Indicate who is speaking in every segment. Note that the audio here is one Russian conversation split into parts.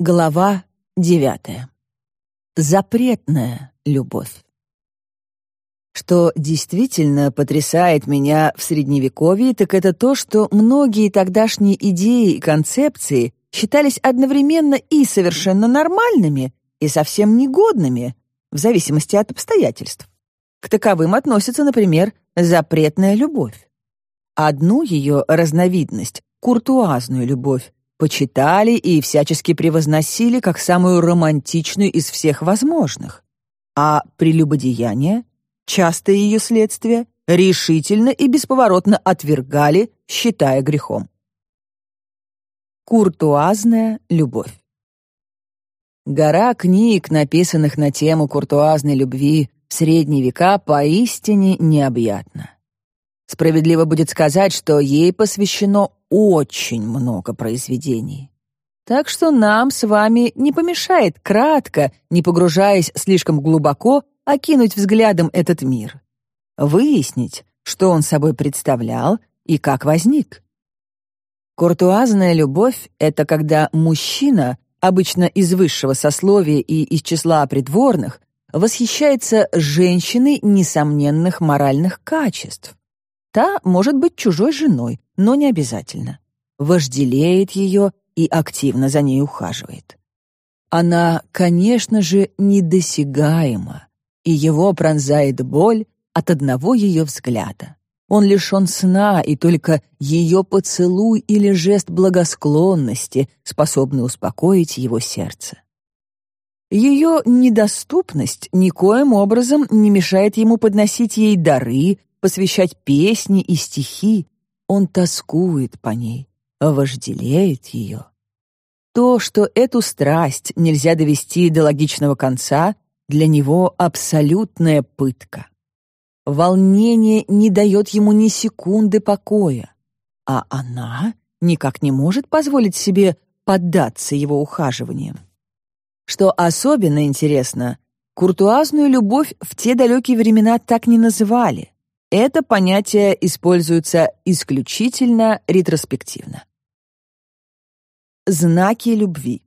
Speaker 1: Глава девятая. Запретная любовь. Что действительно потрясает меня в Средневековье, так это то, что многие тогдашние идеи и концепции считались одновременно и совершенно нормальными, и совсем негодными, в зависимости от обстоятельств. К таковым относится, например, запретная любовь. Одну ее разновидность, куртуазную любовь, почитали и всячески превозносили как самую романтичную из всех возможных. А прелюбодеяние, частое ее следствие, решительно и бесповоротно отвергали, считая грехом. Куртуазная любовь Гора книг, написанных на тему куртуазной любви в средние века, поистине необъятна. Справедливо будет сказать, что ей посвящено очень много произведений. Так что нам с вами не помешает кратко, не погружаясь слишком глубоко, окинуть взглядом этот мир. Выяснить, что он собой представлял и как возник. Куртуазная любовь — это когда мужчина, обычно из высшего сословия и из числа придворных, восхищается женщиной несомненных моральных качеств. Та может быть чужой женой, но не обязательно. Вожделеет ее и активно за ней ухаживает. Она, конечно же, недосягаема, и его пронзает боль от одного ее взгляда. Он лишен сна, и только ее поцелуй или жест благосклонности способны успокоить его сердце. Ее недоступность никоим образом не мешает ему подносить ей дары, посвящать песни и стихи. Он тоскует по ней, вожделеет ее. То, что эту страсть нельзя довести до логичного конца, для него абсолютная пытка. Волнение не дает ему ни секунды покоя, а она никак не может позволить себе поддаться его ухаживаниям. Что особенно интересно, куртуазную любовь в те далекие времена так не называли. Это понятие используется исключительно ретроспективно. Знаки любви.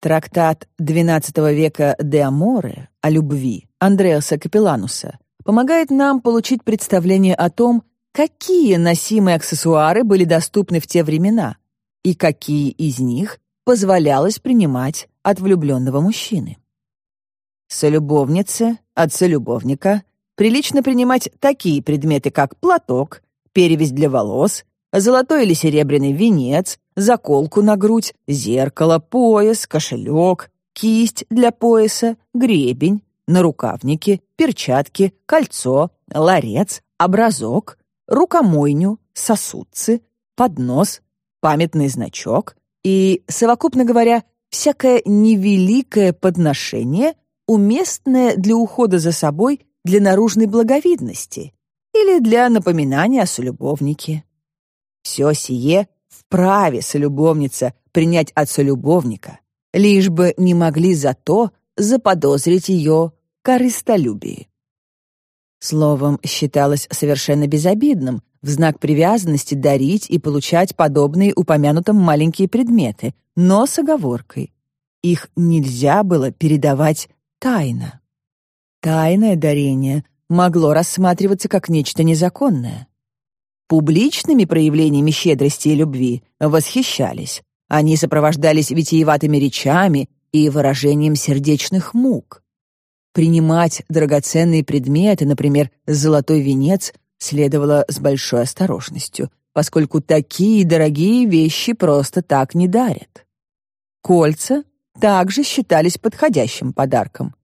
Speaker 1: Трактат XII века «De Amore» о любви Андреаса Капеллануса помогает нам получить представление о том, какие носимые аксессуары были доступны в те времена и какие из них позволялось принимать от влюбленного мужчины. Солюбовнице от солюбовника прилично принимать такие предметы, как платок, перевязь для волос, золотой или серебряный венец, заколку на грудь, зеркало, пояс, кошелек, кисть для пояса, гребень, нарукавники, перчатки, кольцо, ларец, образок, рукомойню, сосудцы, поднос, памятный значок и, совокупно говоря, всякое невеликое подношение, уместное для ухода за собой для наружной благовидности или для напоминания о солюбовнике. Все сие вправе солюбовница принять от солюбовника, лишь бы не могли зато заподозрить ее корыстолюбие. Словом, считалось совершенно безобидным в знак привязанности дарить и получать подобные упомянутым маленькие предметы, но с оговоркой. Их нельзя было передавать тайно. Тайное дарение могло рассматриваться как нечто незаконное. Публичными проявлениями щедрости и любви восхищались. Они сопровождались витиеватыми речами и выражением сердечных мук. Принимать драгоценные предметы, например, золотой венец, следовало с большой осторожностью, поскольку такие дорогие вещи просто так не дарят. Кольца также считались подходящим подарком.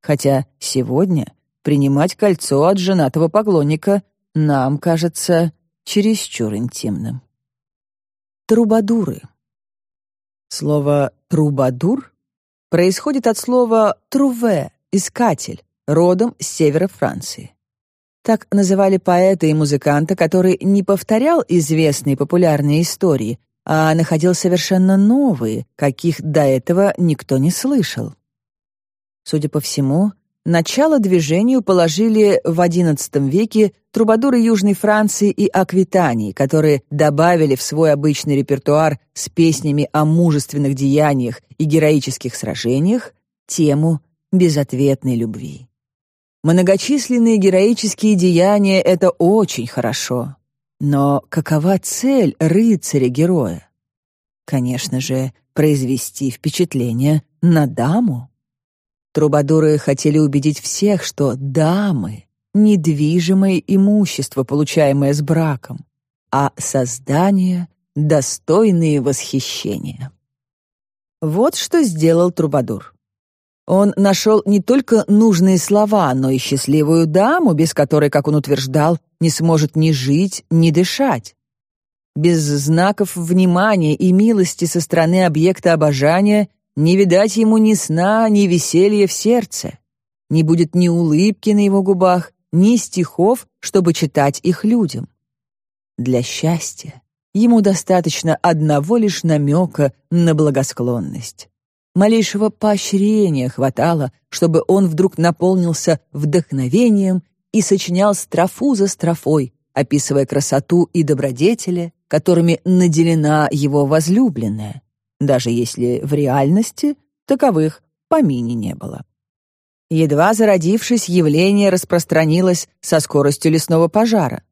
Speaker 1: Хотя сегодня принимать кольцо от женатого поклонника нам кажется чересчур интимным. Трубадуры. Слово «трубадур» происходит от слова «труве» — «искатель», родом с севера Франции. Так называли поэта и музыканта, который не повторял известные популярные истории, а находил совершенно новые, каких до этого никто не слышал. Судя по всему, начало движению положили в XI веке трубадуры Южной Франции и Аквитании, которые добавили в свой обычный репертуар с песнями о мужественных деяниях и героических сражениях тему безответной любви. Многочисленные героические деяния — это очень хорошо. Но какова цель рыцаря-героя? Конечно же, произвести впечатление на даму. Трубадуры хотели убедить всех, что дамы — недвижимое имущество, получаемое с браком, а создания — достойные восхищения. Вот что сделал Трубадур. Он нашел не только нужные слова, но и счастливую даму, без которой, как он утверждал, не сможет ни жить, ни дышать. Без знаков внимания и милости со стороны объекта обожания не видать ему ни сна, ни веселья в сердце. Не будет ни улыбки на его губах, ни стихов, чтобы читать их людям. Для счастья ему достаточно одного лишь намека на благосклонность. Малейшего поощрения хватало, чтобы он вдруг наполнился вдохновением и сочинял строфу за строфой, описывая красоту и добродетели, которыми наделена его возлюбленная, даже если в реальности таковых помине не было. Едва зародившись, явление распространилось со скоростью лесного пожара.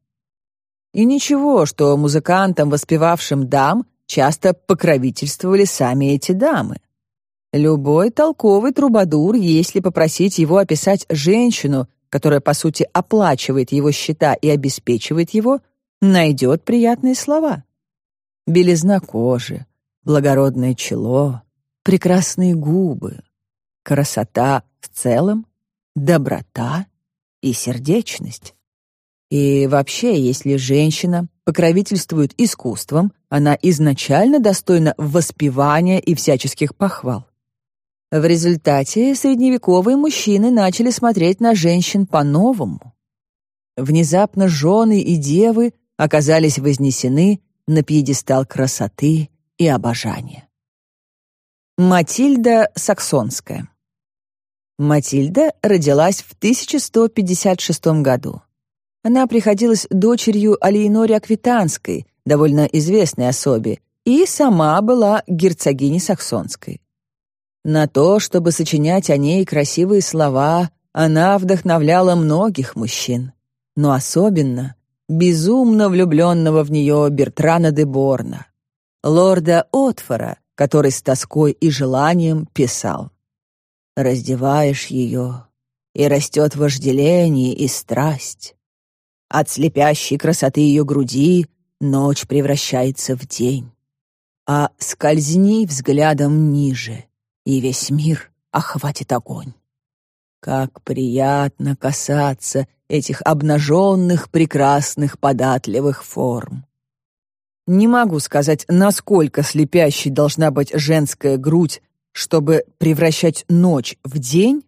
Speaker 1: И ничего, что музыкантам, воспевавшим дам, часто покровительствовали сами эти дамы. Любой толковый трубадур, если попросить его описать женщину, которая, по сути, оплачивает его счета и обеспечивает его, найдет приятные слова. Белизна кожи, благородное чело, прекрасные губы, красота в целом, доброта и сердечность. И вообще, если женщина покровительствует искусством, она изначально достойна воспевания и всяческих похвал. В результате средневековые мужчины начали смотреть на женщин по-новому. Внезапно жены и девы оказались вознесены на пьедестал красоты и обожания. Матильда Саксонская Матильда родилась в 1156 году. Она приходилась дочерью Алиеноре Аквитанской, довольно известной особе, и сама была герцогиней Саксонской. На то, чтобы сочинять о ней красивые слова, она вдохновляла многих мужчин, но особенно безумно влюбленного в нее Бертрана де Борна, лорда Отфора, который с тоской и желанием писал «Раздеваешь ее, и растет вожделение и страсть. От слепящей красоты ее груди ночь превращается в день. А скользни взглядом ниже, и весь мир охватит огонь. Как приятно касаться этих обнаженных, прекрасных, податливых форм. Не могу сказать, насколько слепящей должна быть женская грудь, чтобы превращать ночь в день,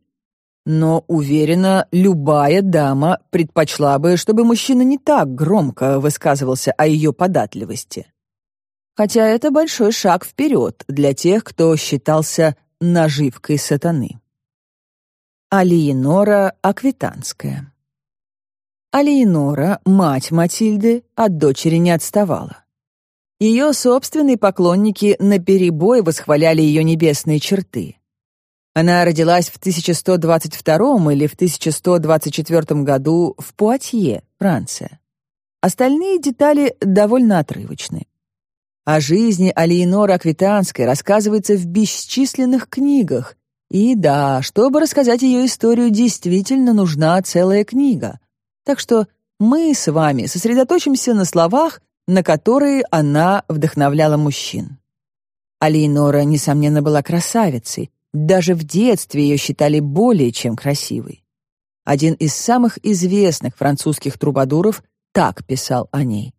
Speaker 1: но уверена, любая дама предпочла бы, чтобы мужчина не так громко высказывался о ее податливости. Хотя это большой шаг вперед для тех, кто считался наживкой сатаны. Алиенора Аквитанская Алиенора, мать Матильды, от дочери не отставала. Ее собственные поклонники наперебой восхваляли ее небесные черты. Она родилась в 1122 или в 1124 году в Пуатье, Франция. Остальные детали довольно отрывочны. О жизни Алиеноры Аквитанской рассказывается в бесчисленных книгах. И да, чтобы рассказать ее историю, действительно нужна целая книга. Так что мы с вами сосредоточимся на словах, на которые она вдохновляла мужчин. Алиенора, несомненно, была красавицей. Даже в детстве ее считали более чем красивой. Один из самых известных французских трубадуров так писал о ней.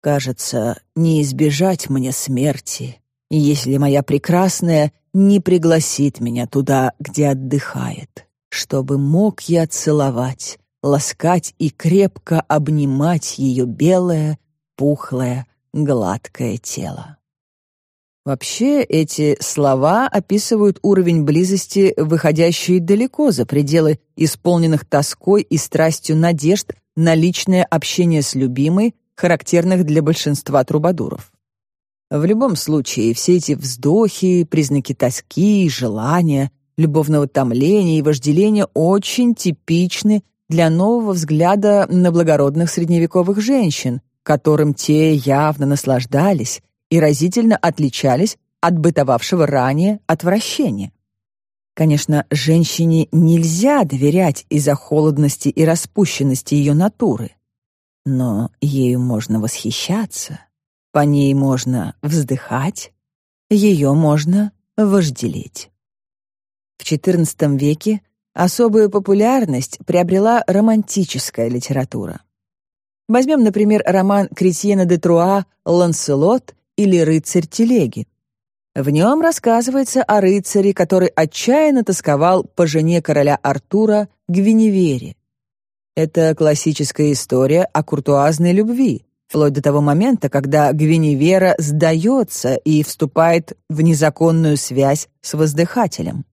Speaker 1: Кажется, не избежать мне смерти, если моя прекрасная не пригласит меня туда, где отдыхает, чтобы мог я целовать, ласкать и крепко обнимать ее белое, пухлое, гладкое тело. Вообще, эти слова описывают уровень близости, выходящий далеко за пределы исполненных тоской и страстью надежд на личное общение с любимой, характерных для большинства трубадуров. В любом случае, все эти вздохи, признаки тоски, желания, любовного томления и вожделения очень типичны для нового взгляда на благородных средневековых женщин, которым те явно наслаждались и разительно отличались от бытовавшего ранее отвращения. Конечно, женщине нельзя доверять из-за холодности и распущенности ее натуры, но ею можно восхищаться, по ней можно вздыхать, ее можно вожделеть. В XIV веке особую популярность приобрела романтическая литература. Возьмем, например, роман Кретьена де Труа «Ланселот» или «Рыцарь телеги». В нем рассказывается о рыцаре, который отчаянно тосковал по жене короля Артура Гвиневере. Это классическая история о куртуазной любви, вплоть до того момента, когда Гвиневера сдается и вступает в незаконную связь с воздыхателем.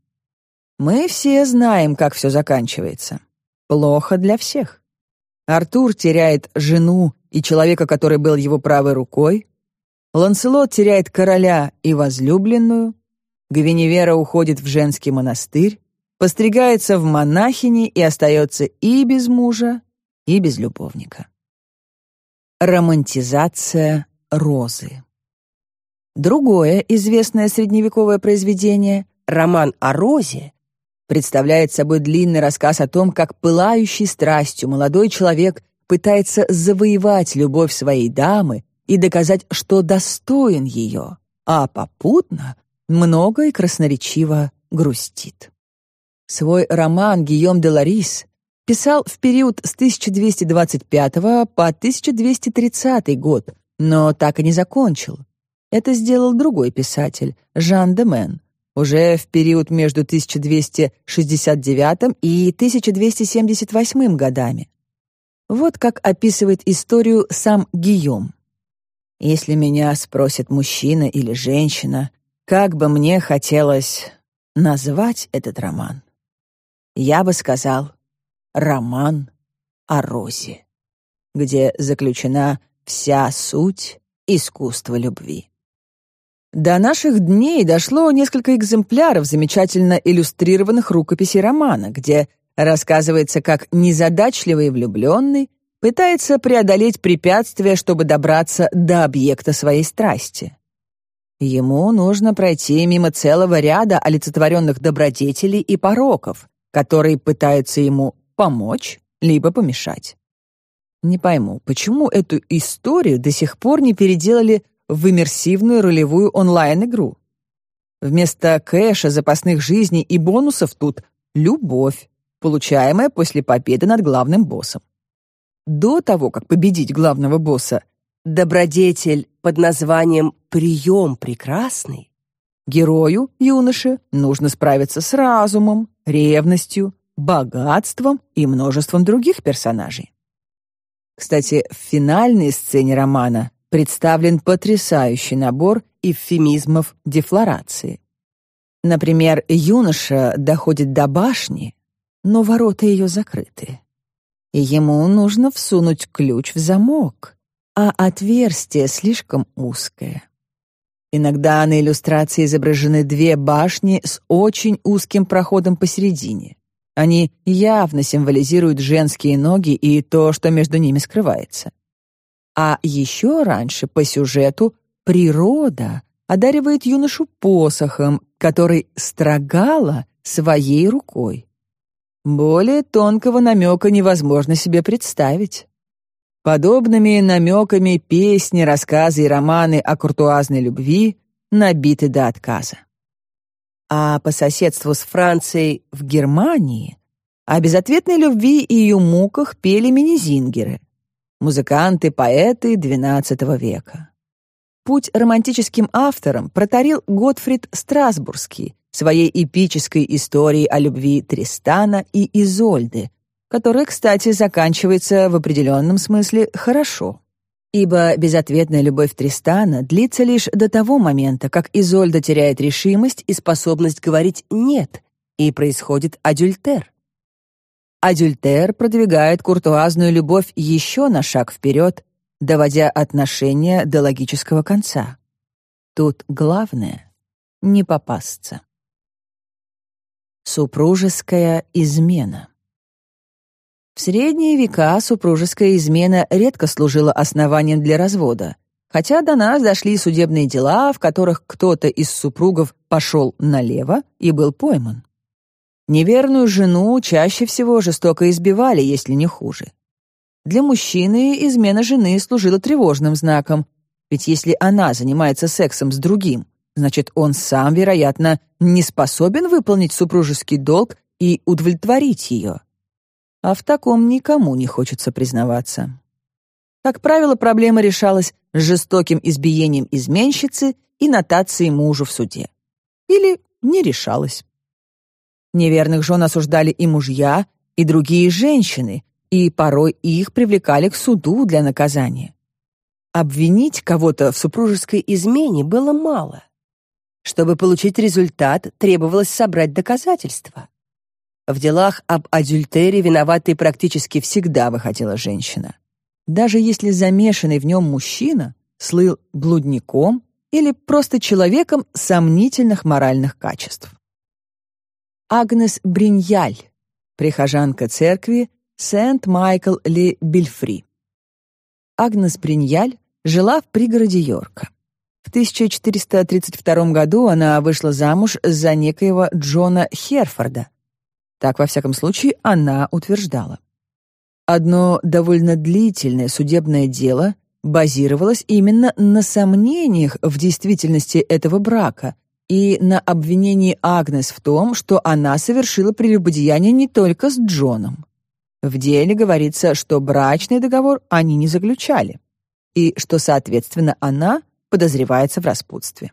Speaker 1: Мы все знаем, как все заканчивается. Плохо для всех. Артур теряет жену и человека, который был его правой рукой, Ланселот теряет короля и возлюбленную, Гвиневера уходит в женский монастырь, постригается в монахини и остается и без мужа, и без любовника. Романтизация розы. Другое известное средневековое произведение, роман о розе, представляет собой длинный рассказ о том, как пылающий страстью молодой человек пытается завоевать любовь своей дамы и доказать, что достоин ее, а попутно много и красноречиво грустит. Свой роман «Гийом де Ларис» писал в период с 1225 по 1230 год, но так и не закончил. Это сделал другой писатель, Жан де Мен, уже в период между 1269 и 1278 годами. Вот как описывает историю сам Гийом. Если меня спросит мужчина или женщина, как бы мне хотелось назвать этот роман, я бы сказал «Роман о розе», где заключена вся суть искусства любви. До наших дней дошло несколько экземпляров замечательно иллюстрированных рукописей романа, где рассказывается, как незадачливый влюбленный пытается преодолеть препятствия, чтобы добраться до объекта своей страсти. Ему нужно пройти мимо целого ряда олицетворенных добродетелей и пороков, которые пытаются ему помочь либо помешать. Не пойму, почему эту историю до сих пор не переделали в иммерсивную ролевую онлайн-игру? Вместо кэша, запасных жизней и бонусов тут любовь, получаемая после победы над главным боссом. До того, как победить главного босса, добродетель под названием «прием прекрасный», герою, юноше, нужно справиться с разумом, ревностью, богатством и множеством других персонажей. Кстати, в финальной сцене романа представлен потрясающий набор эвфемизмов дефлорации. Например, юноша доходит до башни, но ворота ее закрыты и ему нужно всунуть ключ в замок, а отверстие слишком узкое. Иногда на иллюстрации изображены две башни с очень узким проходом посередине. Они явно символизируют женские ноги и то, что между ними скрывается. А еще раньше по сюжету природа одаривает юношу посохом, который строгала своей рукой. Более тонкого намека невозможно себе представить. Подобными намеками песни, рассказы и романы о куртуазной любви набиты до отказа. А по соседству с Францией в Германии о безответной любви и ее муках пели минизингеры, музыканты, поэты XII века. Путь романтическим авторам протарил Готфрид Страсбургский, своей эпической историей о любви Тристана и Изольды, которая, кстати, заканчивается в определенном смысле хорошо. ибо безответная любовь Тристана длится лишь до того момента, как Изольда теряет решимость и способность говорить «нет», и происходит адюльтер. Адюльтер продвигает куртуазную любовь еще на шаг вперед, доводя отношения до логического конца. Тут главное — не попасться. Супружеская измена В средние века супружеская измена редко служила основанием для развода, хотя до нас дошли судебные дела, в которых кто-то из супругов пошел налево и был пойман. Неверную жену чаще всего жестоко избивали, если не хуже. Для мужчины измена жены служила тревожным знаком, ведь если она занимается сексом с другим, значит, он сам, вероятно, не способен выполнить супружеский долг и удовлетворить ее. А в таком никому не хочется признаваться. Как правило, проблема решалась жестоким избиением изменщицы и нотацией мужу в суде. Или не решалась. Неверных жен осуждали и мужья, и другие женщины, и порой их привлекали к суду для наказания. Обвинить кого-то в супружеской измене было мало. Чтобы получить результат, требовалось собрать доказательства. В делах об адюльтере виноватой практически всегда выходила женщина. Даже если замешанный в нем мужчина слыл блудником или просто человеком сомнительных моральных качеств. Агнес Бриньяль, прихожанка церкви Сент-Майкл-Ле-Бильфри. Агнес Бриньяль жила в пригороде Йорка. В 1432 году она вышла замуж за некоего Джона Херфорда. Так, во всяком случае, она утверждала. Одно довольно длительное судебное дело базировалось именно на сомнениях в действительности этого брака и на обвинении Агнес в том, что она совершила прелюбодеяние не только с Джоном. В деле говорится, что брачный договор они не заключали, и что, соответственно, она подозревается в распутстве.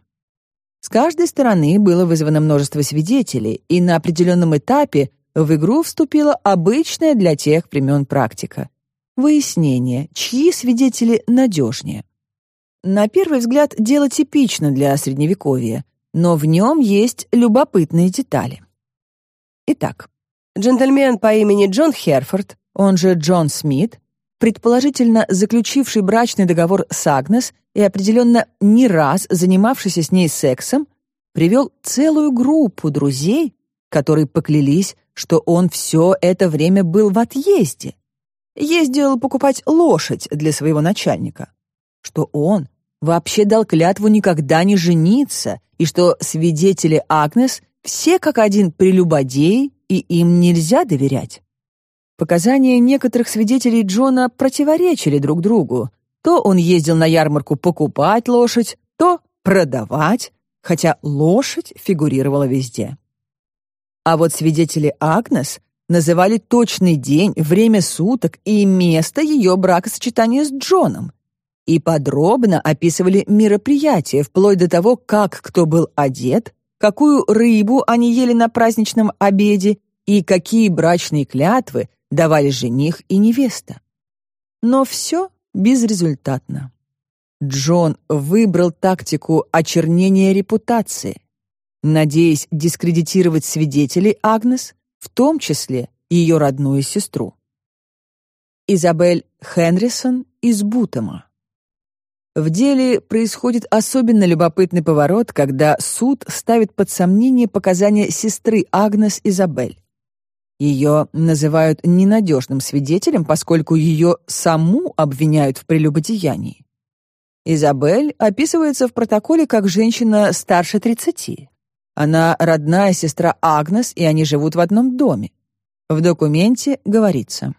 Speaker 1: С каждой стороны было вызвано множество свидетелей, и на определенном этапе в игру вступила обычная для тех времен практика — выяснение, чьи свидетели надежнее. На первый взгляд, дело типично для Средневековья, но в нем есть любопытные детали. Итак, джентльмен по имени Джон Херфорд, он же Джон Смит, предположительно заключивший брачный договор с Агнес и определенно не раз занимавшийся с ней сексом, привел целую группу друзей, которые поклялись, что он все это время был в отъезде. Ездил покупать лошадь для своего начальника. Что он вообще дал клятву никогда не жениться и что свидетели Агнес все как один прелюбодеи, и им нельзя доверять. Показания некоторых свидетелей Джона противоречили друг другу. То он ездил на ярмарку покупать лошадь, то продавать, хотя лошадь фигурировала везде. А вот свидетели Агнес называли точный день, время суток и место ее бракосочетания с Джоном, и подробно описывали мероприятия, вплоть до того, как кто был одет, какую рыбу они ели на праздничном обеде и какие брачные клятвы давали жених и невеста. Но все безрезультатно. Джон выбрал тактику очернения репутации, надеясь дискредитировать свидетелей Агнес, в том числе ее родную сестру. Изабель Хенрисон из Бутема. В деле происходит особенно любопытный поворот, когда суд ставит под сомнение показания сестры Агнес Изабель. Ее называют ненадежным свидетелем, поскольку ее саму обвиняют в прелюбодеянии. Изабель описывается в протоколе как женщина старше 30. Она родная сестра Агнес, и они живут в одном доме. В документе говорится: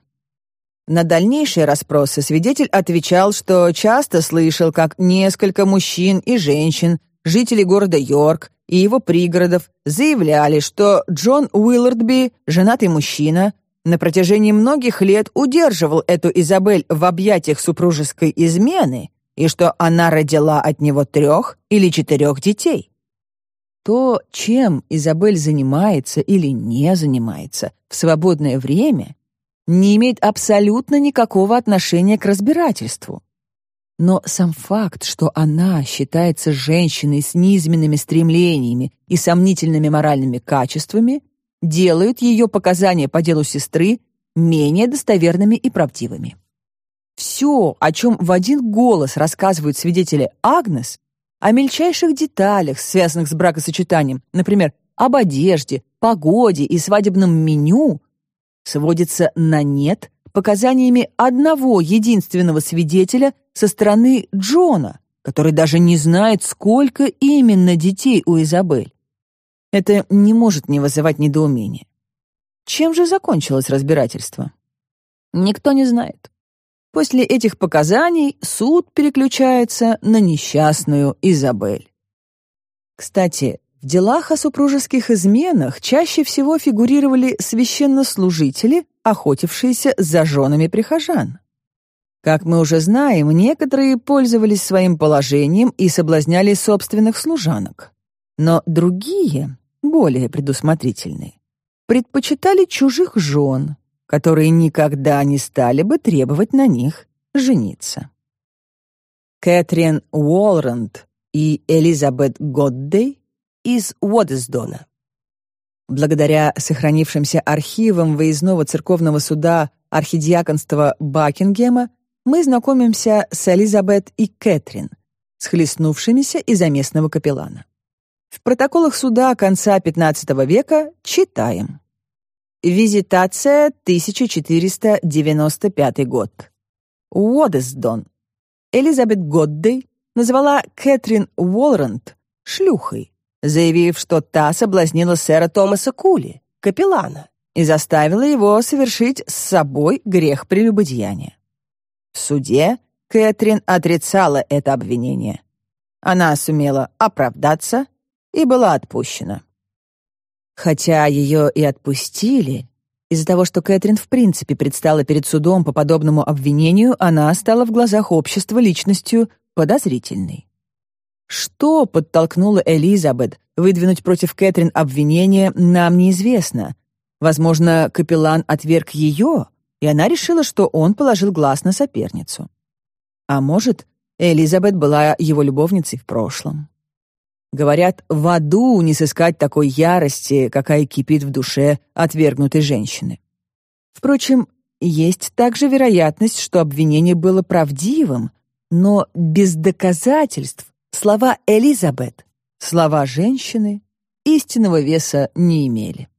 Speaker 1: на дальнейшие расспросы свидетель отвечал, что часто слышал, как несколько мужчин и женщин, жителей города Йорк и его пригородов, заявляли, что Джон Уиллардби, женатый мужчина, на протяжении многих лет удерживал эту Изабель в объятиях супружеской измены и что она родила от него трех или четырех детей. То, чем Изабель занимается или не занимается в свободное время, не имеет абсолютно никакого отношения к разбирательству. Но сам факт, что она считается женщиной с низменными стремлениями и сомнительными моральными качествами, делает ее показания по делу сестры менее достоверными и правдивыми. Все, о чем в один голос рассказывают свидетели Агнес, о мельчайших деталях, связанных с бракосочетанием, например, об одежде, погоде и свадебном меню, сводится на нет показаниями одного единственного свидетеля со стороны Джона, который даже не знает, сколько именно детей у Изабель. Это не может не вызывать недоумения. Чем же закончилось разбирательство? Никто не знает. После этих показаний суд переключается на несчастную Изабель. Кстати, в делах о супружеских изменах чаще всего фигурировали священнослужители, охотившиеся за женами прихожан. Как мы уже знаем, некоторые пользовались своим положением и соблазняли собственных служанок. Но другие, более предусмотрительные, предпочитали чужих жен, которые никогда не стали бы требовать на них жениться. Кэтрин Уолранд и Элизабет Годдей из Уодесдона. Благодаря сохранившимся архивам выездного церковного суда архидиаконства Бакингема мы знакомимся с Элизабет и Кэтрин, схлестнувшимися из-за местного капеллана. В протоколах суда конца XV века читаем. Визитация 1495 год. Уодесдон. Элизабет Годдей назвала Кэтрин Уолранд шлюхой, заявив, что та соблазнила сэра Томаса Кули, капеллана, и заставила его совершить с собой грех прелюбодеяния. В суде Кэтрин отрицала это обвинение. Она сумела оправдаться и была отпущена. Хотя ее и отпустили, из-за того, что Кэтрин в принципе предстала перед судом по подобному обвинению, она стала в глазах общества личностью подозрительной. Что подтолкнуло Элизабет выдвинуть против Кэтрин обвинение, нам неизвестно. Возможно, капеллан отверг ее, и она решила, что он положил глаз на соперницу. А может, Элизабет была его любовницей в прошлом. Говорят, в аду не сыскать такой ярости, какая кипит в душе отвергнутой женщины. Впрочем, есть также вероятность, что обвинение было правдивым, но без доказательств слова Элизабет, слова женщины, истинного веса не имели.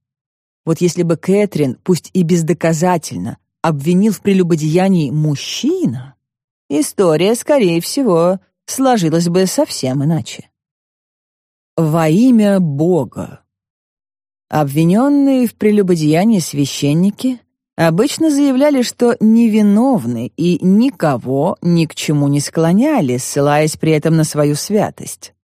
Speaker 1: Вот если бы Кэтрин, пусть и бездоказательно, обвинил в прелюбодеянии мужчина, история, скорее всего, сложилась бы совсем иначе. Во имя Бога. Обвиненные в прелюбодеянии священники обычно заявляли, что невиновны и никого ни к чему не склоняли, ссылаясь при этом на свою святость.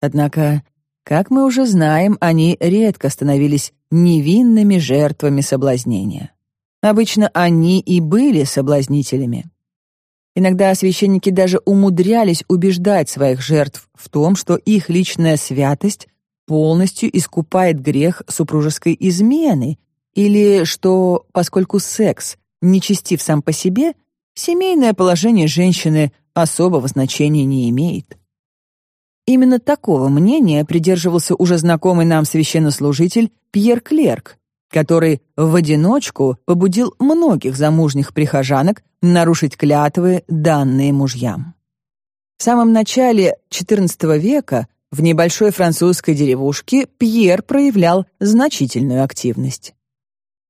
Speaker 1: Однако, как мы уже знаем, они редко становились невинными жертвами соблазнения. Обычно они и были соблазнителями. Иногда священники даже умудрялись убеждать своих жертв в том, что их личная святость полностью искупает грех супружеской измены, или что, поскольку секс нечестив сам по себе, семейное положение женщины особого значения не имеет. Именно такого мнения придерживался уже знакомый нам священнослужитель Пьер Клерк, который в одиночку побудил многих замужних прихожанок нарушить клятвы, данные мужьям. В самом начале XIV века в небольшой французской деревушке Пьер проявлял значительную активность.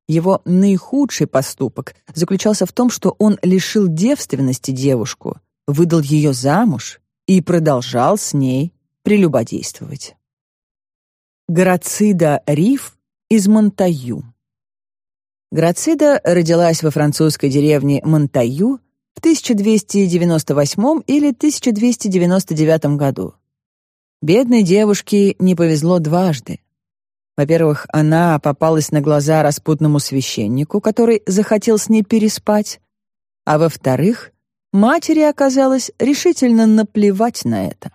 Speaker 1: Его наихудший поступок заключался в том, что он лишил девственности девушку, выдал ее замуж и продолжал с ней прелюбодействовать. Грацида Риф из Монтаю. Грацида родилась во французской деревне Монтаю в 1298 или 1299 году. Бедной девушке не повезло дважды. Во-первых, она попалась на глаза распутному священнику, который захотел с ней переспать, а во-вторых, матери оказалось решительно наплевать на это.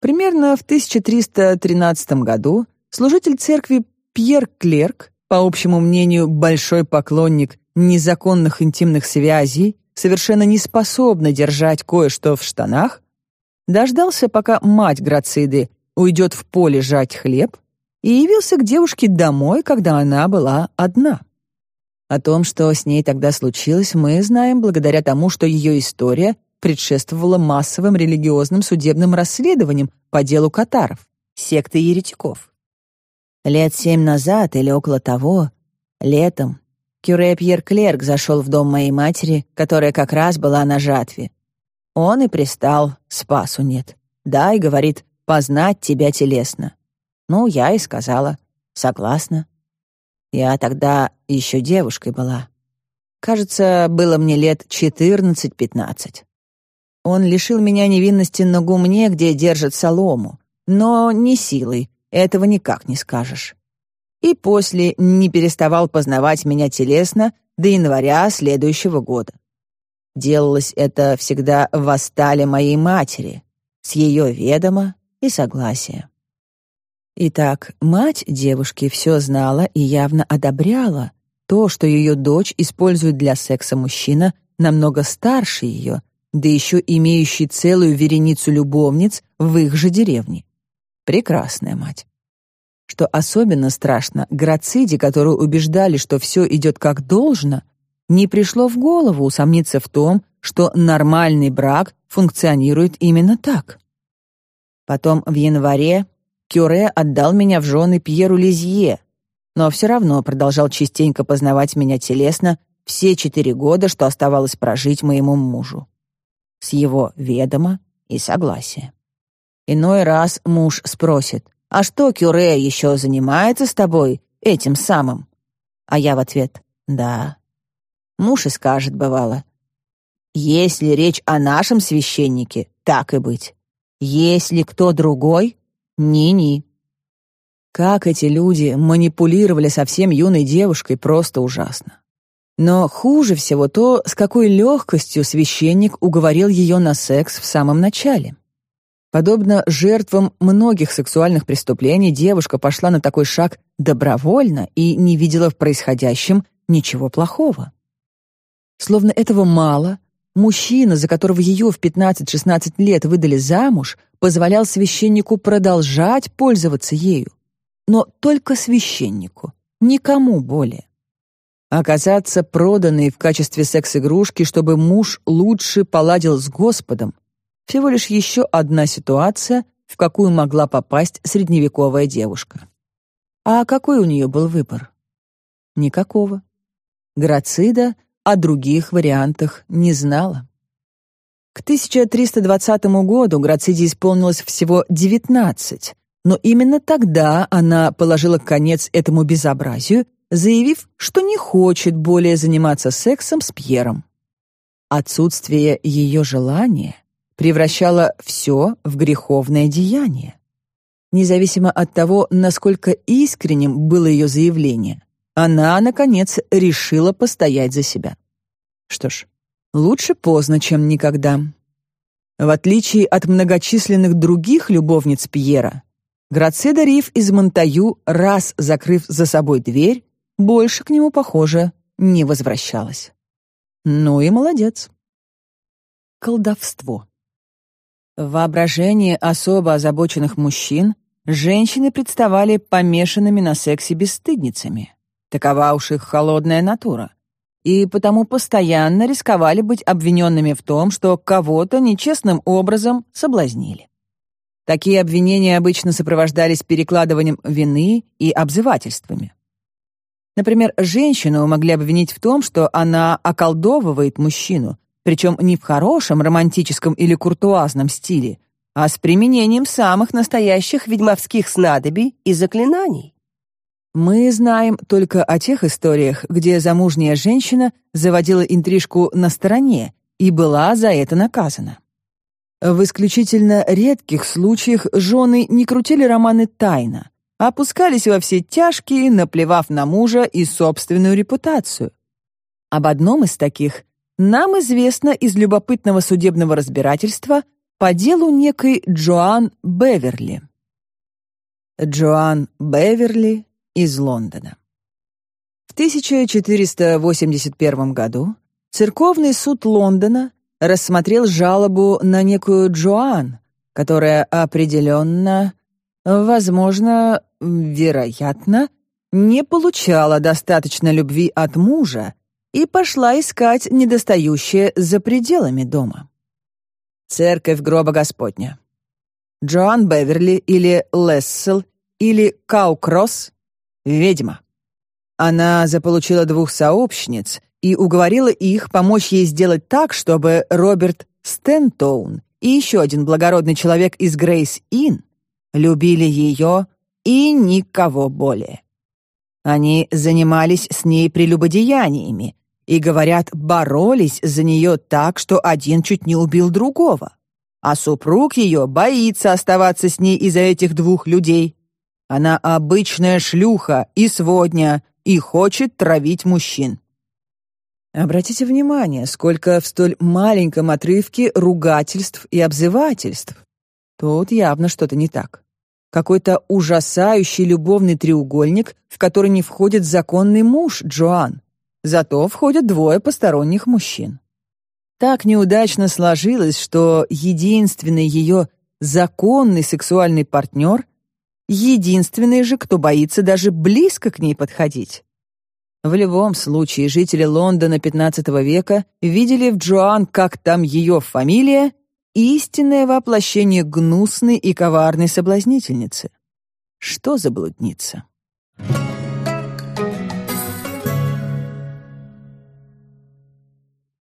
Speaker 1: Примерно в 1313 году служитель церкви Пьер Клерк, по общему мнению, большой поклонник незаконных интимных связей совершенно не способна держать кое-что в штанах, дождался, пока мать Грациды уйдет в поле жать хлеб, и явился к девушке домой, когда она была одна. О том, что с ней тогда случилось, мы знаем благодаря тому, что ее история предшествовала массовым религиозным судебным расследованиям по делу катаров, секты еретиков. Лет семь назад или около того, летом, Кюре Пьер Клерк зашел в дом моей матери, которая как раз была на жатве. Он и пристал, спасу нет. Да, и говорит, познать тебя телесно. Ну, я и сказала, согласна. Я тогда еще девушкой была. Кажется, было мне лет четырнадцать-пятнадцать. Он лишил меня невинности на гумне, где держит солому, но не силой, этого никак не скажешь и после не переставал познавать меня телесно до января следующего года. Делалось это всегда в остале моей матери, с ее ведома и согласия. Итак, мать девушки все знала и явно одобряла то, что ее дочь использует для секса мужчина намного старше ее, да еще имеющий целую вереницу любовниц в их же деревне. Прекрасная мать. Что особенно страшно, Грациде, которую убеждали, что все идет как должно, не пришло в голову усомниться в том, что нормальный брак функционирует именно так. Потом в январе Кюре отдал меня в жены Пьеру Лизье, но все равно продолжал частенько познавать меня телесно все четыре года, что оставалось прожить моему мужу. С его ведома и согласия. Иной раз муж спросит, а что Кюре еще занимается с тобой этим самым? А я в ответ «да». Муж и скажет, бывало. Если речь о нашем священнике, так и быть. Если кто другой, ни-ни. Как эти люди манипулировали совсем юной девушкой, просто ужасно. Но хуже всего то, с какой легкостью священник уговорил ее на секс в самом начале. Подобно жертвам многих сексуальных преступлений, девушка пошла на такой шаг добровольно и не видела в происходящем ничего плохого. Словно этого мало, мужчина, за которого ее в 15-16 лет выдали замуж, позволял священнику продолжать пользоваться ею. Но только священнику, никому более. Оказаться проданной в качестве секс-игрушки, чтобы муж лучше поладил с Господом, всего лишь еще одна ситуация, в какую могла попасть средневековая девушка. А какой у нее был выбор? Никакого. Грацида о других вариантах не знала. К 1320 году Грациде исполнилось всего 19, но именно тогда она положила конец этому безобразию, заявив, что не хочет более заниматься сексом с Пьером. Отсутствие ее желания превращала все в греховное деяние. Независимо от того, насколько искренним было ее заявление, она, наконец, решила постоять за себя. Что ж, лучше поздно, чем никогда. В отличие от многочисленных других любовниц Пьера, Грацида Риф из Монтаю, раз закрыв за собой дверь, больше к нему, похоже, не возвращалась. Ну и молодец. Колдовство. В воображении особо озабоченных мужчин женщины представали помешанными на сексе бесстыдницами. Такова уж их холодная натура. И потому постоянно рисковали быть обвиненными в том, что кого-то нечестным образом соблазнили. Такие обвинения обычно сопровождались перекладыванием вины и обзывательствами. Например, женщину могли обвинить в том, что она околдовывает мужчину, причем не в хорошем романтическом или куртуазном стиле, а с применением самых настоящих ведьмовских снадобий и заклинаний. Мы знаем только о тех историях, где замужняя женщина заводила интрижку на стороне и была за это наказана. В исключительно редких случаях жены не крутили романы тайно, а опускались во все тяжкие, наплевав на мужа и собственную репутацию. Об одном из таких нам известно из любопытного судебного разбирательства по делу некой Джоан Беверли. Джоан Беверли из Лондона. В 1481 году церковный суд Лондона рассмотрел жалобу на некую Джоан, которая определенно, возможно, вероятно, не получала достаточно любви от мужа и пошла искать недостающее за пределами дома. Церковь гроба Господня. Джоан Беверли или Лессел или Каукросс — ведьма. Она заполучила двух сообщниц и уговорила их помочь ей сделать так, чтобы Роберт Стентоун и еще один благородный человек из Грейс Ин любили ее и никого более. Они занимались с ней прелюбодеяниями и, говорят, боролись за нее так, что один чуть не убил другого. А супруг ее боится оставаться с ней из-за этих двух людей. Она обычная шлюха и сводня, и хочет травить мужчин. Обратите внимание, сколько в столь маленьком отрывке ругательств и обзывательств. Тут явно что-то не так. Какой-то ужасающий любовный треугольник, в который не входит законный муж Джоан. Зато входят двое посторонних мужчин. Так неудачно сложилось, что единственный ее законный сексуальный партнер единственный же, кто боится даже близко к ней подходить. В любом случае, жители Лондона XV века видели в Джоан, как там ее фамилия, истинное воплощение гнусной и коварной соблазнительницы. Что за блудница? Thank.